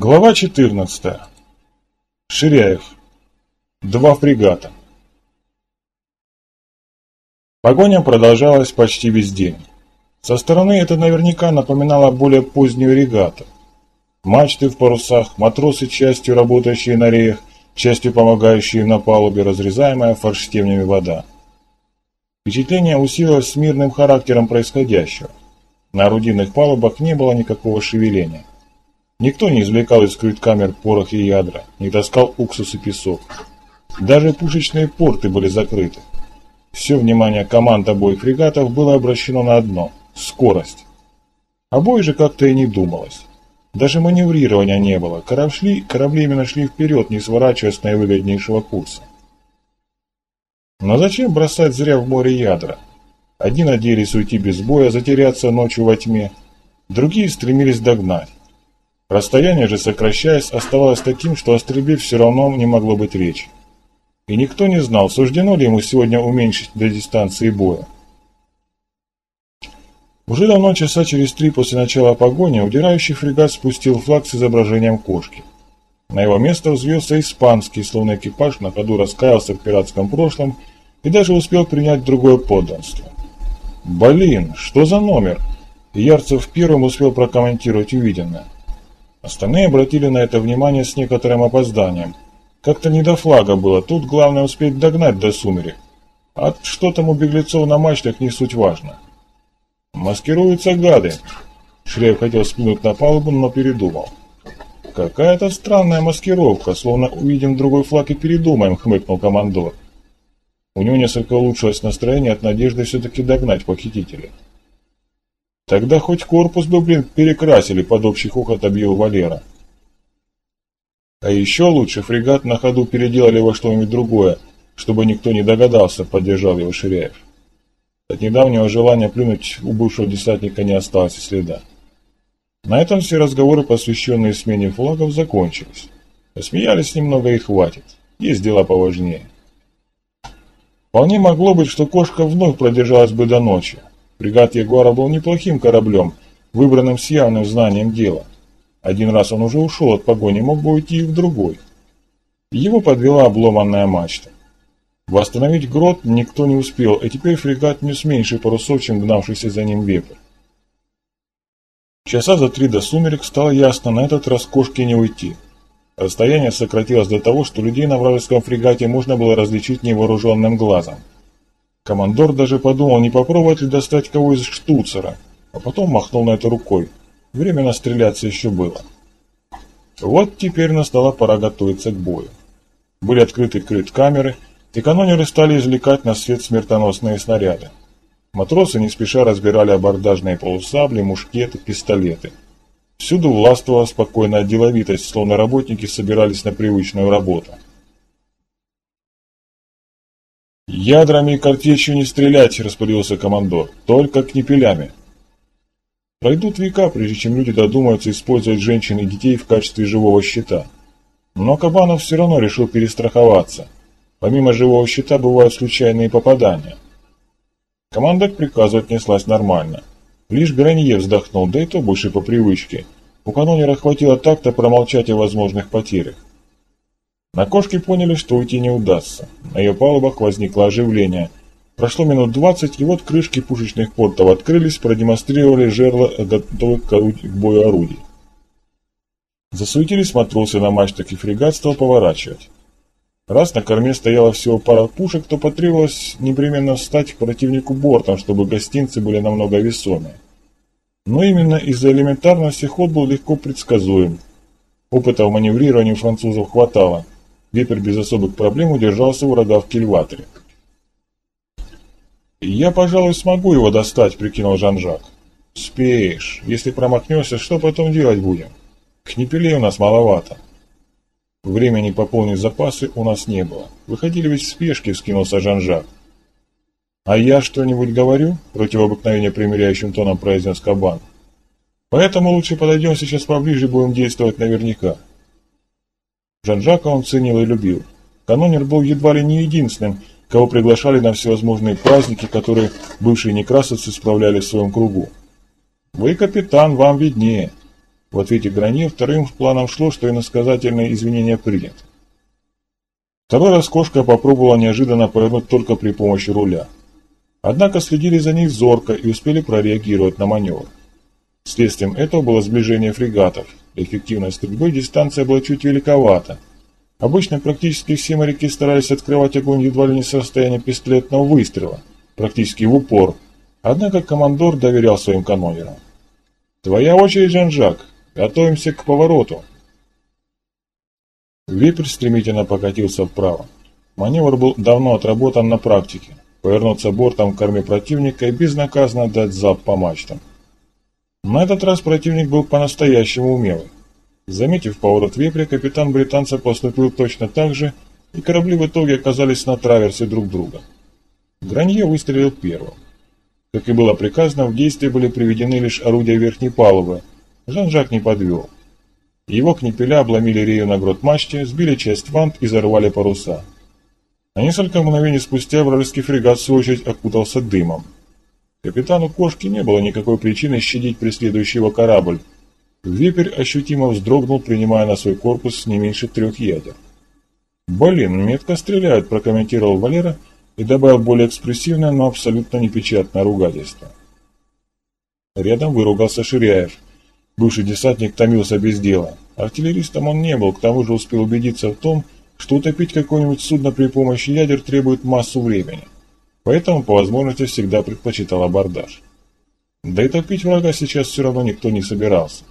Глава 14. Ширяев. Два фрегата. Погоня продолжалась почти весь день. Со стороны это наверняка напоминало более позднюю регату. Мачты в парусах, матросы, частью работающие на реях, частью помогающие на палубе, разрезаемая форштевнями вода. Впечатление усилилось с мирным характером происходящего. На орудийных палубах не было никакого шевеления. Никто не извлекал из крыт-камер порох и ядра, не таскал уксус и песок. Даже пушечные порты были закрыты. Все внимание команд обоих фрегатов было обращено на одно – скорость. Обои же как-то и не думалось. Даже маневрирования не было. Корабли, корабли именно шли вперед, не сворачивая с наивыгоднейшего курса. Но зачем бросать зря в море ядра? Одни надеялись уйти без боя, затеряться ночью во тьме, другие стремились догнать. Расстояние же, сокращаясь, оставалось таким, что о стрельбе все равно не могло быть речи. И никто не знал, суждено ли ему сегодня уменьшить до дистанции боя. Уже давно, часа через три после начала погони, удирающий фрегат спустил флаг с изображением кошки. На его место взвился испанский, словно экипаж на ходу раскаялся в пиратском прошлом и даже успел принять другое подданство. «Блин, что за номер?» Ярцев первым успел прокомментировать увиденное. Остальные обратили на это внимание с некоторым опозданием. Как-то не до флага было, тут главное успеть догнать до сумерек. А что там у беглецов на мачтах не суть важно. Маскируются гады. Шрек хотел спинуть на палубу, но передумал. Какая-то странная маскировка, словно увидим другой флаг и передумаем, хмыкнул командор. У него несколько улучшилось настроение от надежды все-таки догнать похитителей. Тогда хоть корпус бы, блин, перекрасили под общий хохот объявил Валера. А еще лучше фрегат на ходу переделали во что-нибудь другое, чтобы никто не догадался, поддержал его Ширяев. От недавнего желания плюнуть у бывшего десантника не осталось следа. На этом все разговоры, посвященные смене флагов, закончились. Посмеялись немного и хватит. Есть дела поважнее. Вполне могло быть, что кошка вновь продержалась бы до ночи, Фрегат Ягуара был неплохим кораблем, выбранным с явным знанием дела. Один раз он уже ушел от погони, мог бы уйти и в другой. Его подвела обломанная мачта. Восстановить грот никто не успел, и теперь фрегат нес меньше парусов, чем гнавшийся за ним вепрь. Часа за три до сумерек стало ясно, на этот раз кошке не уйти. Расстояние сократилось до того, что людей на вражеском фрегате можно было различить невооруженным глазом. Командор даже подумал, не попробовать ли достать кого из штуцера, а потом махнул на это рукой. Время стреляться еще было. Вот теперь настала пора готовиться к бою. Были открыты крыт-камеры, и канонеры стали извлекать на свет смертоносные снаряды. Матросы не спеша разбирали абордажные полусабли, мушкеты, пистолеты. Всюду властвовала спокойная деловитость, словно работники собирались на привычную работу. «Ядрами и картечью не стрелять!» – распорядился командор. «Только кнепелями!» Пройдут века, прежде чем люди додумаются использовать женщин и детей в качестве живого щита. Но Кабанов все равно решил перестраховаться. Помимо живого щита бывают случайные попадания. Команда к приказу отнеслась нормально. Лишь Гранье вздохнул, да и то больше по привычке. У канонера хватило так-то промолчать о возможных потерях. На кошке поняли, что уйти не удастся. На ее палубах возникло оживление. Прошло минут двадцать, и вот крышки пушечных портов открылись, продемонстрировали жерла готовых к, к бою орудий. Засуетились матросы на мачтах, и фрегат стал поворачивать. Раз на корме стояла всего пара пушек, то потребовалось непременно встать к противнику бортом, чтобы гостинцы были намного весомее. Но именно из-за элементарности ход был легко предсказуем. Опыта в маневрировании французов хватало – Вепер без особых проблем удержался у рога в кильваторе. «Я, пожалуй, смогу его достать», — прикинул Жан-Жак. «Успеешь. Если промахнешься, что потом делать будем? Кнепелей у нас маловато». Времени пополнить запасы у нас не было. Выходили ведь в спешке, вскинулся Жан-Жак. «А я что-нибудь говорю?» – против обыкновения примиряющим тоном произнес Кабан. «Поэтому лучше подойдем сейчас поближе будем действовать наверняка». Жан-Жака он ценил и любил. Канонер был едва ли не единственным, кого приглашали на всевозможные праздники, которые бывшие некрасовцы справляли в своем кругу. «Вы, капитан, вам виднее. В ответе Гранье вторым планом шло, что иносказательные извинения приняты. Второй раз кошка попробовала неожиданно повернуть только при помощи руля. Однако следили за ней зорко и успели прореагировать на маневр. Следствием этого было сближение фрегатов. Для эффективной стрельбы дистанция была чуть великовата. Обычно практически все моряки старались открывать огонь едва ли не с расстояния пистолетного выстрела, практически в упор. Однако командор доверял своим канонерам. «Твоя очередь, Жан-Жак. Готовимся к повороту». Вепрь стремительно покатился вправо. Маневр был давно отработан на практике. Повернуться бортом к корме противника и безнаказанно дать залп по мачтам. На этот раз противник был по-настоящему умелый. Заметив поворот вепря, капитан британца поступил точно так же, и корабли в итоге оказались на траверсе друг друга. Гранье выстрелил первым. Как и было приказано, в действие были приведены лишь орудия верхней палубы. Жан-Жак не подвел. Его кнепеля обломили рею на грот мачте, сбили часть вант и зарвали паруса. А несколько мгновений спустя вражеский фрегат в свою очередь окутался дымом. Капитану Кошки не было никакой причины щадить преследующий его корабль. Випер ощутимо вздрогнул, принимая на свой корпус не меньше трех ядер. «Блин, метко стреляют», – прокомментировал Валера и добавил более экспрессивное, но абсолютно непечатное ругательство. Рядом выругался Ширяев – Бывший десантник томился без дела. Артиллеристом он не был, к тому же успел убедиться в том, что утопить какое-нибудь судно при помощи ядер требует массу времени. Поэтому, по возможности, всегда предпочитал абордаж. Да и топить врага сейчас все равно никто не собирался.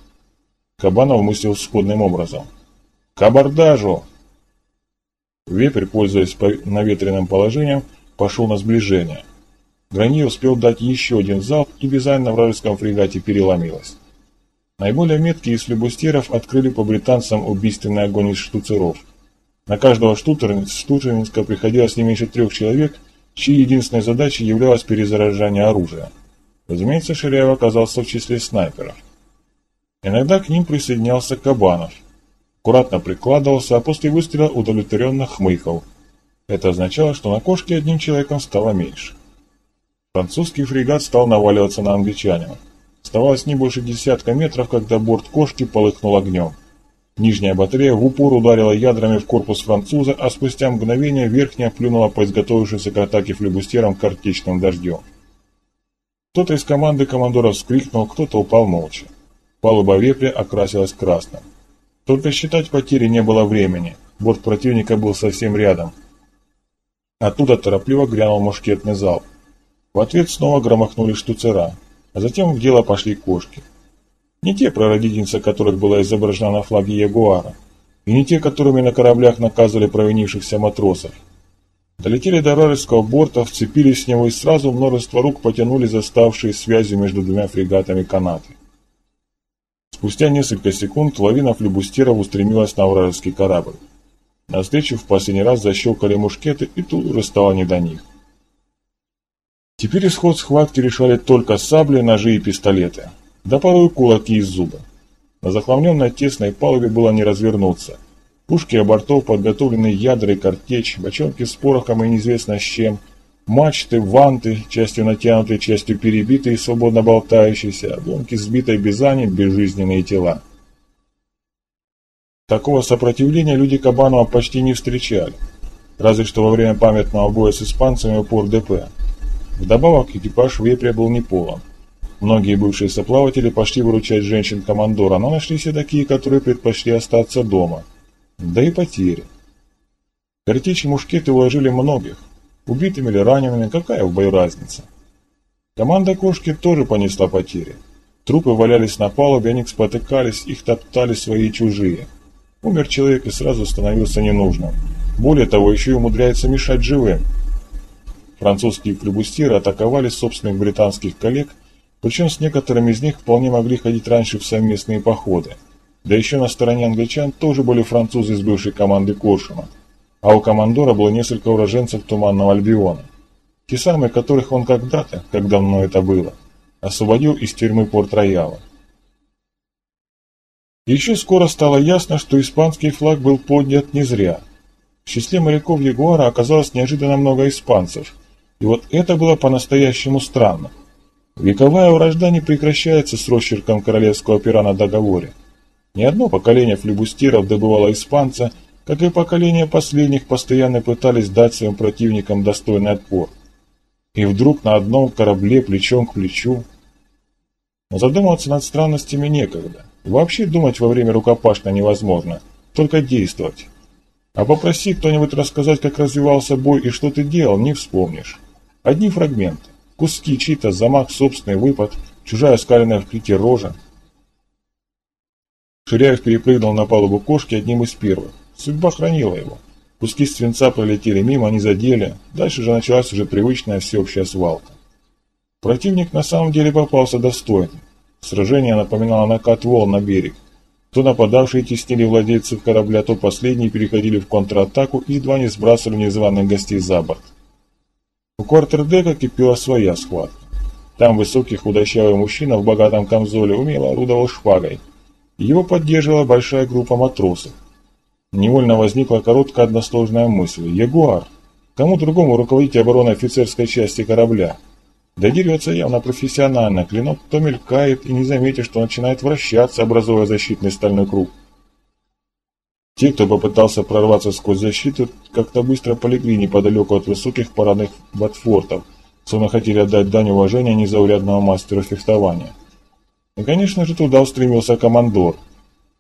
Кабанов мыслил сходным образом. «К абордажу!» Вепрь, пользуясь наветренным положением, пошел на сближение. Грани успел дать еще один залп, и бизань на вражеском фрегате переломилась. Наиболее меткие из флебустеров открыли по британцам убийственный огонь из штуцеров. На каждого штуцерника приходилось не меньше трех человек, чьей единственной задачей являлось перезаряжание оружия. Разумеется, Ширяев оказался в числе снайперов. Иногда к ним присоединялся Кабанов. Аккуратно прикладывался, а после выстрела удовлетворенно хмыкал. Это означало, что на кошке одним человеком стало меньше. Французский фрегат стал наваливаться на англичанина. Оставалось не больше десятка метров, когда борт кошки полыхнул огнем. Нижняя батарея в упор ударила ядрами в корпус француза, а спустя мгновение верхняя плюнула по изготовившейся к атаке флебустерам картечным дождем. Кто-то из команды командора вскрикнул, кто-то упал молча. Палуба вепря окрасилась красным. Только считать потери не было времени, борт противника был совсем рядом. Оттуда торопливо грянул мушкетный залп. В ответ снова громохнули штуцера а затем в дело пошли кошки. Не те, прародительница которых была изображена на флаге Ягуара, и не те, которыми на кораблях наказывали провинившихся матросов. Долетели до Рарельского борта, вцепились в него и сразу множество рук потянули заставшие связью между двумя фрегатами канаты. Спустя несколько секунд лавина флюбустеров устремилась на вражеский корабль. На встречу в последний раз защелкали мушкеты, и тут уже стало не до них. Теперь исход схватки решали только сабли, ножи и пистолеты, да порой кулаки из зуба. На захламленной тесной палубе было не развернуться. Пушки бортов подготовлены ядра и картечь, бочонки с порохом и неизвестно с чем, мачты, ванты, частью натянутые, частью перебитые и свободно болтающиеся, обломки сбитой бизани, безжизненные тела. Такого сопротивления люди Кабанова почти не встречали, разве что во время памятного боя с испанцами у Пор-ДП. Вдобавок экипаж вепря был не полон. Многие бывшие соплаватели пошли выручать женщин-командора, но нашлись и такие, которые предпочли остаться дома. Да и потери. Картечи мушкеты уложили многих. Убитыми или ранеными, какая в бою разница? Команда кошки тоже понесла потери. Трупы валялись на палубе, они спотыкались, их топтали свои чужие. Умер человек и сразу становился ненужным. Более того, еще и умудряется мешать живым. Французские флебустьеры атаковали собственных британских коллег, причем с некоторыми из них вполне могли ходить раньше в совместные походы. Да еще на стороне англичан тоже были французы из бывшей команды Коршуна, а у командора было несколько уроженцев Туманного Альбиона. Те самые, которых он когда-то, как давно это было, освободил из тюрьмы Порт-Рояла. Еще скоро стало ясно, что испанский флаг был поднят не зря. В числе моряков Ягуара оказалось неожиданно много испанцев – и вот это было по-настоящему странно. Вековая вражда не прекращается с росчерком королевского пера на договоре. Ни одно поколение флебустеров добывало испанца, как и поколение последних постоянно пытались дать своим противникам достойный отпор. И вдруг на одном корабле плечом к плечу. Но задумываться над странностями некогда. Вообще думать во время рукопашной невозможно, только действовать. А попроси кто-нибудь рассказать, как развивался бой и что ты делал, не вспомнишь. Одни фрагменты, куски чьи-то, замах, собственный выпад, чужая скаленная в крике рожа – Ширяев перепрыгнул на палубу кошки одним из первых. Судьба хранила его. Куски свинца пролетели мимо, не задели. Дальше же началась уже привычная всеобщая свалка. Противник на самом деле попался достойным. Сражение напоминало накат волн на берег. То нападавшие теснили владельцев корабля, то последние переходили в контратаку и едва не сбрасывали незваных гостей за борт. У квартердека кипела своя схватка. Там высокий худощавый мужчина в богатом камзоле умело орудовал шпагой – его поддерживала большая группа матросов. Невольно возникла короткая односложная мысль. Ягуар. Кому другому руководить обороной офицерской части корабля? Да дерется явно профессионально. Клинок то мелькает и не заметишь, что начинает вращаться, образуя защитный стальной круг. Те, кто попытался прорваться сквозь защиту, как-то быстро полегли неподалеку от высоких парадных ботфортов, словно хотели отдать дань уважения незаурядного мастера фехтования. И, конечно же, туда устремился командор.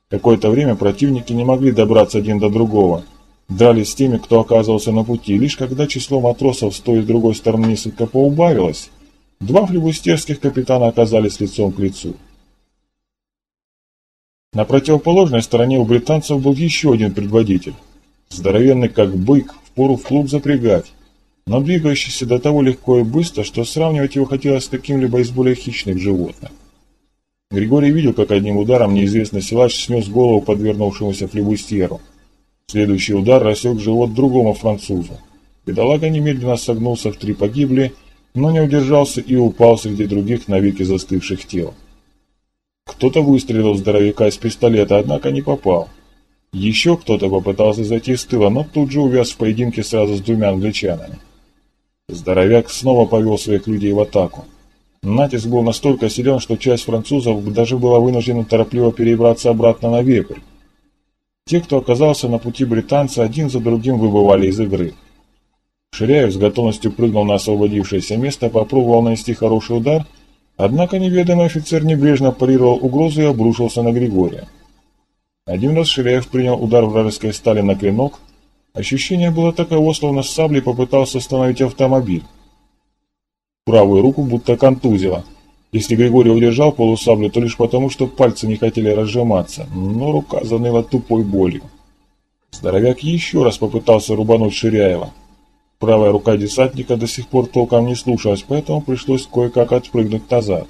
Какое-то время противники не могли добраться один до другого. Дрались с теми, кто оказывался на пути. Лишь когда число матросов с той и с другой стороны несколько поубавилось, два флебустерских капитана оказались лицом к лицу. На противоположной стороне у британцев был еще один предводитель. Здоровенный как бык, впору в клуб запрягать, но двигающийся до того легко и быстро, что сравнивать его хотелось с каким-либо из более хищных животных. Григорий видел, как одним ударом неизвестный силач снес голову подвернувшемуся флебустьеру. Следующий удар рассек живот другому французу. Бедолага немедленно согнулся в три погибли, но не удержался и упал среди других навеки застывших тел. Кто-то выстрелил в здоровяка из пистолета, однако не попал. Еще кто-то попытался зайти с тыла, но тут же увяз в поединке сразу с двумя англичанами. Здоровяк снова повел своих людей в атаку. Натиск был настолько силен, что часть французов даже была вынуждена торопливо перебраться обратно на вепрь. Те, кто оказался на пути британца, один за другим выбывали из игры. Ширяев с готовностью прыгнул на освободившееся место, попробовал нанести хороший удар, однако неведомый офицер небрежно парировал угрозу и обрушился на Григория. Один раз Ширяев принял удар вражеской стали на клинок, ощущение было таково, словно с саблей попытался остановить автомобиль. Правую руку будто контузило. Если Григорий удержал полусаблю, то лишь потому, что пальцы не хотели разжиматься, но рука заныла тупой болью. Здоровяк еще раз попытался рубануть Ширяева. Правая рука десантника до сих пор толком не слушалась, поэтому пришлось кое-как отпрыгнуть назад.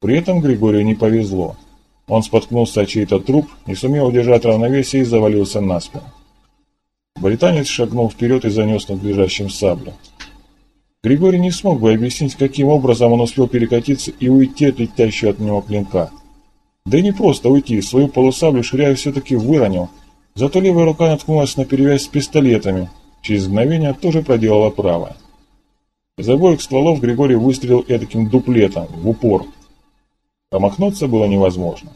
При этом Григорию не повезло. Он споткнулся о чей-то труп, не сумел удержать равновесие и завалился на спину. Британец шагнул вперед и занес над лежащим саблю. Григорий не смог бы объяснить, каким образом он успел перекатиться и уйти от летящего от него клинка. Да и не просто уйти, свою полусаблю Ширяев все-таки выронил, зато левая рука наткнулась на перевязь с пистолетами, через мгновение тоже проделала правая. Из обоих стволов Григорий выстрелил эдаким дуплетом, в упор. Промахнуться было невозможно.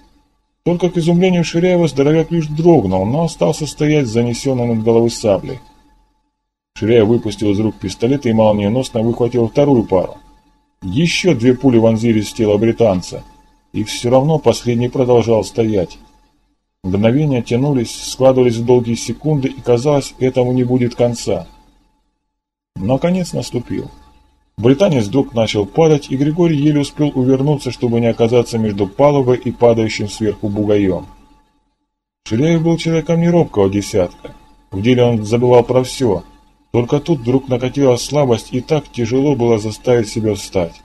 Только к изумлению Ширяева здоровяк лишь дрогнул, но остался стоять с занесенной над головой саблей. Ширяя выпустил из рук пистолет и молниеносно выхватил вторую пару. Еще две пули вонзились в тело британца, и все равно последний продолжал стоять. Мгновения тянулись, складывались в долгие секунды, и казалось, этому не будет конца. Но конец наступил. Британец вдруг начал падать, и Григорий еле успел увернуться, чтобы не оказаться между палубой и падающим сверху бугаем. Ширяев был человеком неробкого десятка. В деле он забывал про все – только тут вдруг накатила слабость, и так тяжело было заставить себя встать.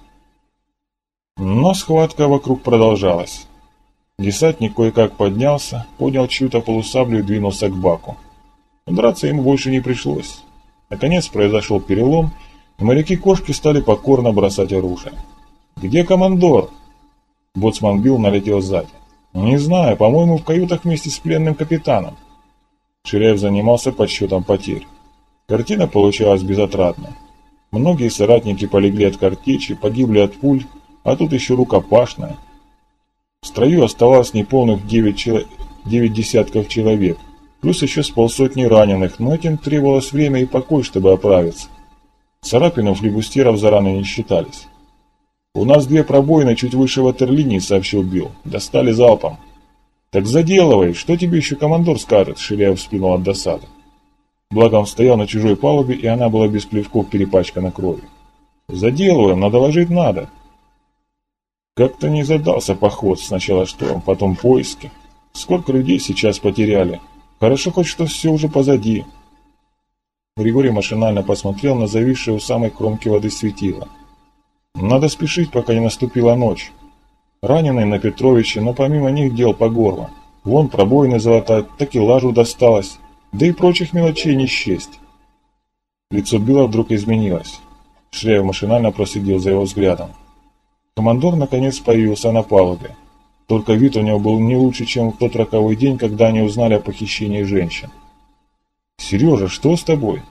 Но схватка вокруг продолжалась. Десантник кое-как поднялся, поднял чью-то полусаблю и двинулся к баку. Драться ему больше не пришлось. Наконец произошел перелом, и моряки-кошки стали покорно бросать оружие. «Где командор?» Боцман Билл налетел сзади. «Не знаю, по-моему, в каютах вместе с пленным капитаном». Ширяев занимался подсчетом потерь. Картина получалась безотрадной. Многие соратники полегли от картечи, погибли от пуль, а тут еще рукопашная. В строю оставалось неполных девять, чело... девять десятков человек, плюс еще с полсотни раненых, но этим требовалось время и покой, чтобы оправиться. Царапины у флибустеров заранее не считались. «У нас две пробоины чуть выше ватерлинии», — сообщил Билл. «Достали залпом». «Так заделывай, что тебе еще командор скажет?» — Ширяев вспинул от досады. Благо он стоял на чужой палубе, и она была без плевков перепачкана кровью. «Заделываем, надо ложить надо». Как-то не задался поход, сначала шторм, потом поиски. Сколько людей сейчас потеряли. Хорошо хоть что все уже позади. Григорий машинально посмотрел на зависшее у самой кромки воды светило. Надо спешить, пока не наступила ночь. Раненые на Петровиче, но помимо них дел по горло. Вон пробоины золотая, так и лажу досталось. Да и прочих мелочей не счесть. Лицо Билла вдруг изменилось. Шляев машинально проследил за его взглядом. Командор наконец появился на палубе. Только вид у него был не лучше, чем в тот роковой день, когда они узнали о похищении женщин. «Сережа, что с тобой?»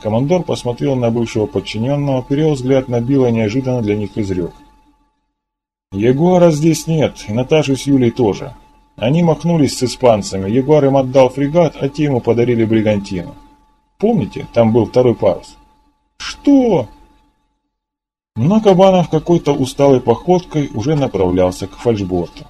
Командор посмотрел на бывшего подчиненного, перевел взгляд на Билла и неожиданно для них изрек. «Ягуара здесь нет, и Наташи с Юлей тоже. Они махнулись с испанцами, Ягуар им отдал фрегат, а те ему подарили бригантину. Помните, там был второй парус?» «Что?» Но Кабанов какой-то усталой походкой уже направлялся к фальшборту.